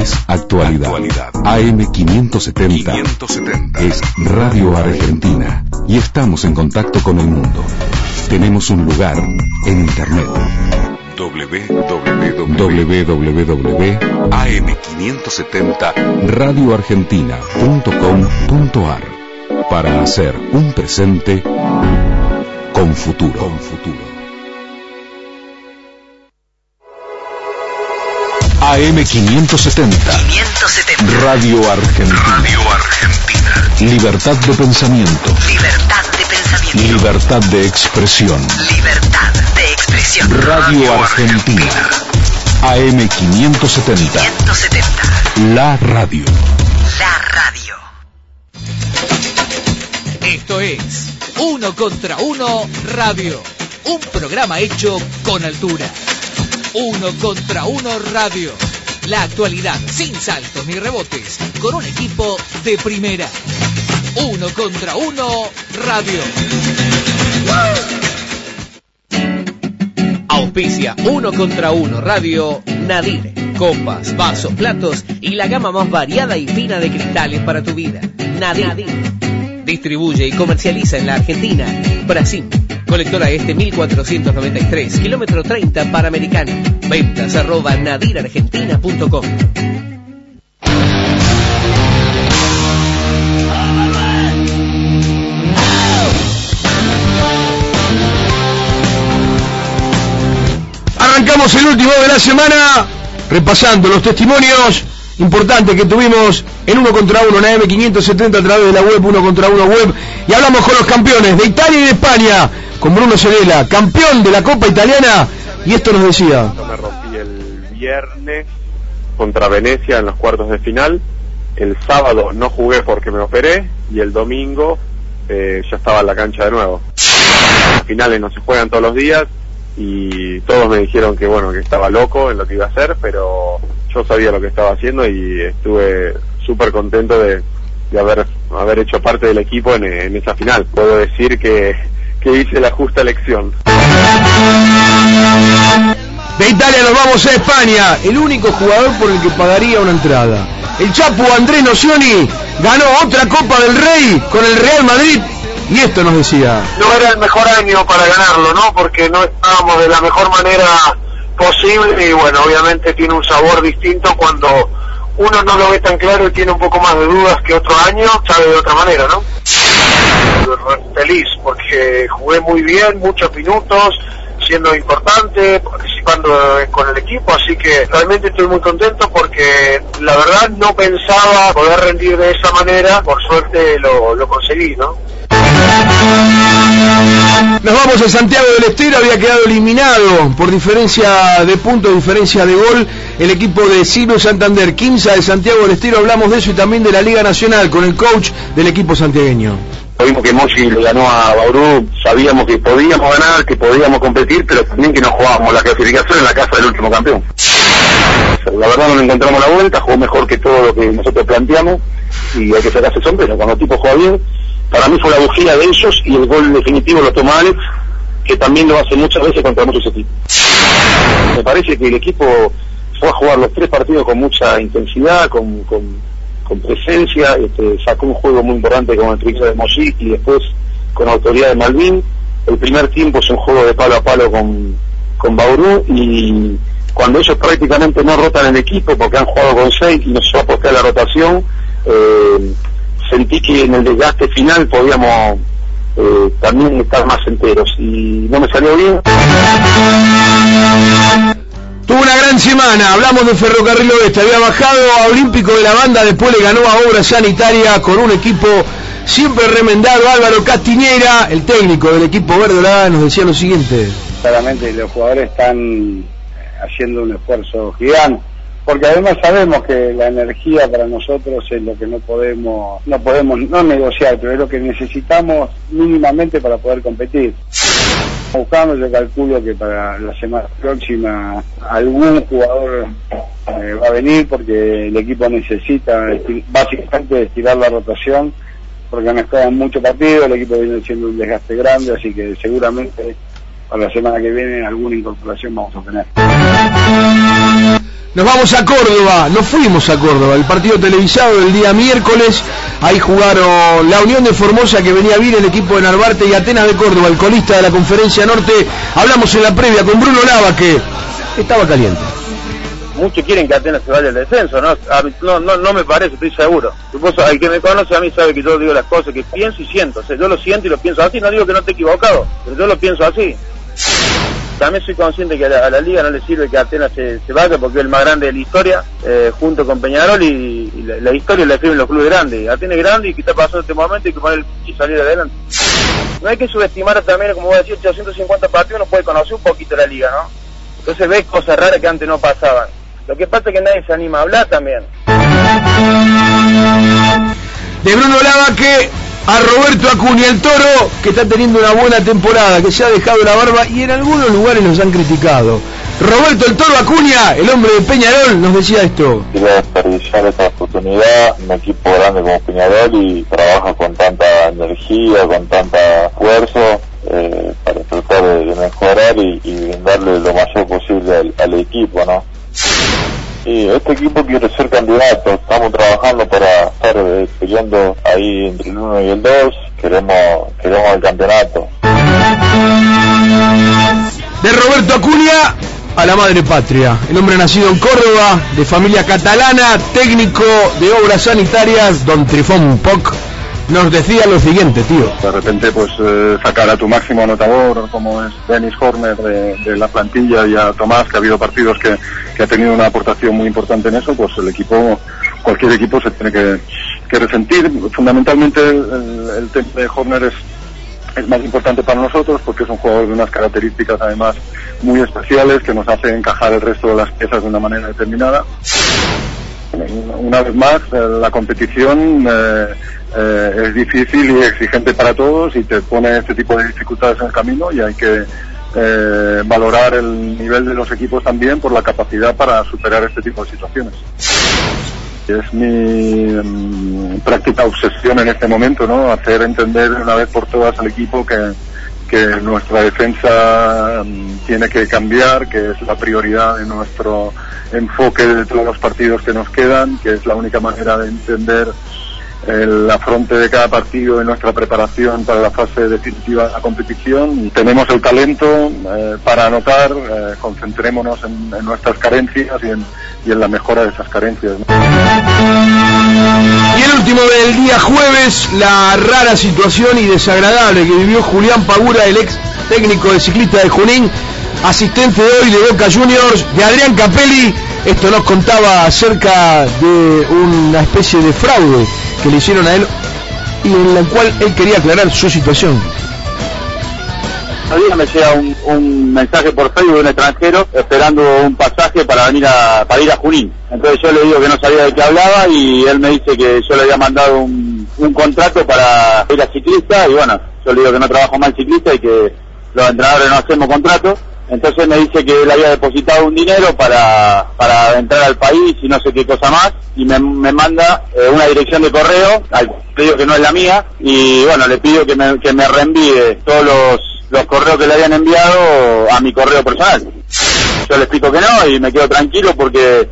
es actualidad. AM570 es Radio Argentina y estamos en contacto con el mundo. Tenemos un lugar en Internet www.am570radioargentina.com.ar para hacer un presente con futuro. Con futuro. AM570. Radio Argentina. Radio Argentina. Libertad de pensamiento. Libertad de pensamiento. Libertad de expresión. Libertad de expresión. Radio, Argentina. AM570. 570. La radio. La radio. Esto es Uno contra Uno Radio. Un programa hecho con altura. Uno contra Uno Radio. La actualidad sin saltos ni rebotes. Con un equipo de primera. Uno contra Uno Radio. Auspicia Uno contra Uno Radio Nadir. Copas, vasos, platos y la gama más variada y fina de cristales para tu vida. Nadir. Distribuye y comercializa en la Argentina. Brasil. Colectora Este 1493, kilómetro 30 Panamericana. Ventas arroba nadirargentina.com. Arrancamos el último de la semana repasando los testimonios importantes que tuvimos en uno contra uno en AM570 a través de la web uno contra uno web y hablamos con los campeones de Italia y de España con Bruno Cerela, campeón de la Copa Italiana y esto nos decía. Me rompí el viernes contra Venecia en los cuartos de final. El sábado no jugué porque me operé y el domingo eh, ya estaba en la cancha de nuevo. Las finales no se juegan todos los días y todos me dijeron que bueno que estaba loco en lo que iba a hacer, pero yo sabía lo que estaba haciendo y estuve súper contento de, haber hecho parte del equipo en esa final. Puedo decir que, que hice la justa elección. De Italia nos vamos a España, el único jugador por el que pagaría una entrada. El Chapo Andrés Nocioni ganó otra Copa del Rey con el Real Madrid y esto nos decía. no era el mejor año para ganarlo, ¿no? Porque no estábamos de la mejor manera posible y bueno, obviamente tiene un sabor distinto cuando uno no lo ve tan claro y tiene un poco más de dudas que otro año, sabe de otra manera, ¿no? Feliz porque jugué muy bien, muchos minutos, siendo importante, participando con el equipo, así que realmente estoy muy contento porque la verdad no pensaba poder rendir de esa manera, por suerte lo, conseguí, ¿no? Nos vamos a Santiago del Estero, había quedado eliminado por diferencia de puntos, diferencia de gol, el equipo de Silvio Santander, 15 de Santiago del Estero, hablamos de eso y también de la Liga Nacional con el coach del equipo santiagueño. Vimos que Mochi le ganó a Bauru, sabíamos que podíamos ganar, que podíamos competir, pero también que no jugábamos la clasificación en la casa del último campeón. La verdad no le encontramos la vuelta, jugó mejor que todo lo que nosotros planteamos y hay que sacarse sombrero. Cuando el tipo juega bien, para mí fue la bujía de ellos y el gol definitivo lo toma Alex, que también lo hace muchas veces contra muchos equipos. Me parece que el equipo fue a jugar los tres partidos con mucha intensidad, con, con presencia, este, sacó un juego muy importante con el triunfo de Moshi y después con autoridad de Malvin. El primer tiempo es un juego de palo a palo con, con Bauru y cuando ellos prácticamente no rotan el equipo porque han jugado con seis y nos va a la rotación, eh, sentí que en el desgaste final podíamos eh, también estar más enteros y no me salió bien. Semana, hablamos de Ferrocarril Oeste, había bajado a Olímpico de la banda, después le ganó a Obra Sanitaria con un equipo siempre remendado, Álvaro Castiñera, el técnico del equipo verde nos decía lo siguiente. claramente los jugadores están haciendo un esfuerzo gigante porque además sabemos que la energía para nosotros es lo que no podemos no podemos no negociar pero es lo que necesitamos mínimamente para poder competir buscando yo calculo que para la semana próxima algún jugador eh, va a venir porque el equipo necesita básicamente estirar la rotación porque nos quedan muchos partidos el equipo viene siendo un desgaste grande así que seguramente para la semana que viene alguna incorporación vamos a tener Nos vamos a Córdoba, nos fuimos a Córdoba, el partido televisado del día miércoles, ahí jugaron la Unión de Formosa que venía bien el equipo de Narvarte y Atenas de Córdoba, el colista de la Conferencia Norte, hablamos en la previa con Bruno Lava que estaba caliente. Muchos quieren que Atenas se vaya al descenso, ¿no? no, no, no me parece, estoy seguro. el que me conoce a mí sabe que yo digo las cosas que pienso y siento, o sea, yo lo siento y lo pienso así, no digo que no esté equivocado, pero yo lo pienso así también soy consciente que a la, liga no le sirve que Atenas se, vaya porque es el más grande de la historia, eh, junto con Peñarol y, la, historia la escriben los clubes grandes. Atenas es grande y que está pasando este momento y que poner y salir adelante. No hay que subestimar también, como voy a decir, 850 partidos no puede conocer un poquito la liga, ¿no? Entonces ves cosas raras que antes no pasaban. Lo que pasa es que nadie se anima a hablar también. De Bruno Lava a Roberto Acuña, el toro, que está teniendo una buena temporada, que se ha dejado la barba y en algunos lugares nos han criticado. Roberto el toro Acuña, el hombre de Peñarol, nos decía esto. Quiero desperdiciar esta oportunidad, un equipo grande como Peñarol y trabaja con tanta energía, con tanta esfuerzo eh, para tratar de, mejorar y, y, brindarle lo mayor posible al, equipo, ¿no? Sí, este equipo quiere ser candidato. Estamos trabajando para estar eh, peleando ahí entre el 1 y el 2. Queremos, queremos el campeonato. De Roberto Acuña a la madre patria. El hombre nacido en Córdoba, de familia catalana, técnico de obras sanitarias, don Trifón Poc nos decía lo siguiente, tío. De repente, pues eh, sacar a tu máximo anotador, como es Dennis Horner de, la plantilla, y a Tomás, que ha habido partidos que, ha tenido una aportación muy importante en eso, pues el equipo, cualquier equipo se tiene que, resentir. Fundamentalmente, el, tema de Horner es es más importante para nosotros porque es un jugador de unas características además muy especiales que nos hace encajar el resto de las piezas de una manera determinada. Una vez más, la competición eh, eh, es difícil y exigente para todos y te pone este tipo de dificultades en el camino y hay que eh, valorar el nivel de los equipos también por la capacidad para superar este tipo de situaciones. Es mi mm, práctica obsesión en este momento, ¿no? Hacer entender una vez por todas al equipo que, que nuestra defensa mm, tiene que cambiar, que es la prioridad de nuestro enfoque de todos los partidos que nos quedan, que es la única manera de entender el afronte de cada partido en nuestra preparación para la fase definitiva de la competición. Tenemos el talento eh, para anotar, eh, concentrémonos en, nuestras carencias y en, la mejora de esas carencias. Y el último del día jueves, la rara situación y desagradable que vivió Julián Pagura, el ex técnico de ciclista de Junín, asistente de hoy de Boca Juniors, de Adrián Capelli. Esto nos contaba acerca de una especie de fraude que le hicieron a él y en la cual él quería aclarar su situación. Un día me llega un, mensaje por Facebook de un extranjero esperando un pasaje para venir a, para ir a Junín. Entonces yo le digo que no sabía de qué hablaba y él me dice que yo le había mandado un, un contrato para ir a ciclista y bueno, yo le digo que no trabajo mal ciclista y que los entrenadores no hacemos contratos entonces me dice que él había depositado un dinero para, para entrar al país y no sé qué cosa más, y me, me manda eh, una dirección de correo, al que que no es la mía, y bueno, le pido que me, que me reenvíe todos los, los correos que le habían enviado a mi correo personal. Yo le explico que no y me quedo tranquilo porque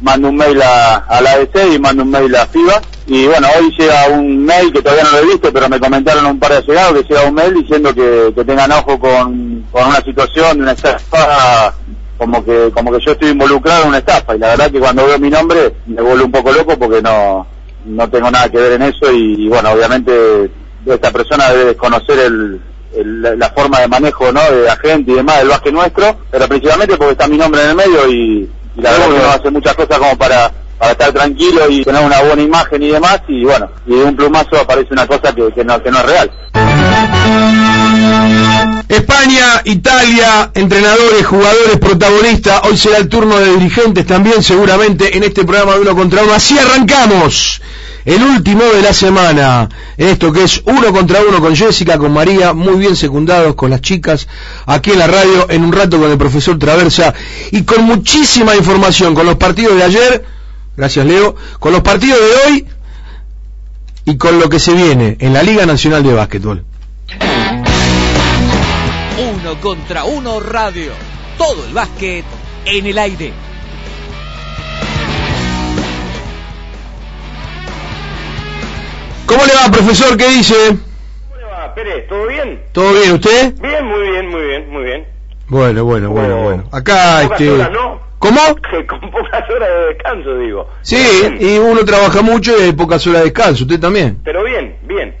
mando un mail a, la ADC y mando un mail a FIBA. Y bueno, hoy llega un mail que todavía no lo he visto, pero me comentaron un par de llegados que llega un mail diciendo que, tengan ojo con, una situación de una estafa, como que, como que yo estoy involucrado en una estafa. Y la verdad que cuando veo mi nombre me vuelvo un poco loco porque no, no tengo nada que ver en eso y, bueno, obviamente esta persona debe desconocer el, la forma de manejo ¿no? de agente y demás del básquet nuestro, pero principalmente porque está mi nombre en el medio y, y la verdad que uno hace muchas cosas como para, para estar tranquilo y tener una buena imagen y demás y bueno, y de un plumazo aparece una cosa que, no, que no es real. España, Italia, entrenadores, jugadores, protagonistas. Hoy será el turno de dirigentes también, seguramente, en este programa de uno contra uno. Así arrancamos el último de la semana, esto que es uno contra uno con Jessica, con María, muy bien secundados con las chicas, aquí en la radio, en un rato con el profesor Traversa, y con muchísima información, con los partidos de ayer, Gracias, Leo. Con los partidos de hoy y con lo que se viene en la Liga Nacional de Básquetbol. Uno contra uno radio. Todo el básquet en el aire. ¿Cómo le va, profesor? ¿Qué dice? ¿Cómo le va, Pérez? ¿Todo bien? ¿Todo bien? ¿Usted? Bien, muy bien, muy bien, muy bien. Bueno, bueno, bueno, bueno. Acá, este... ¿Cómo? Con pocas horas de descanso, digo. Sí, y uno trabaja mucho y hay pocas horas de descanso, usted también. Pero bien, bien.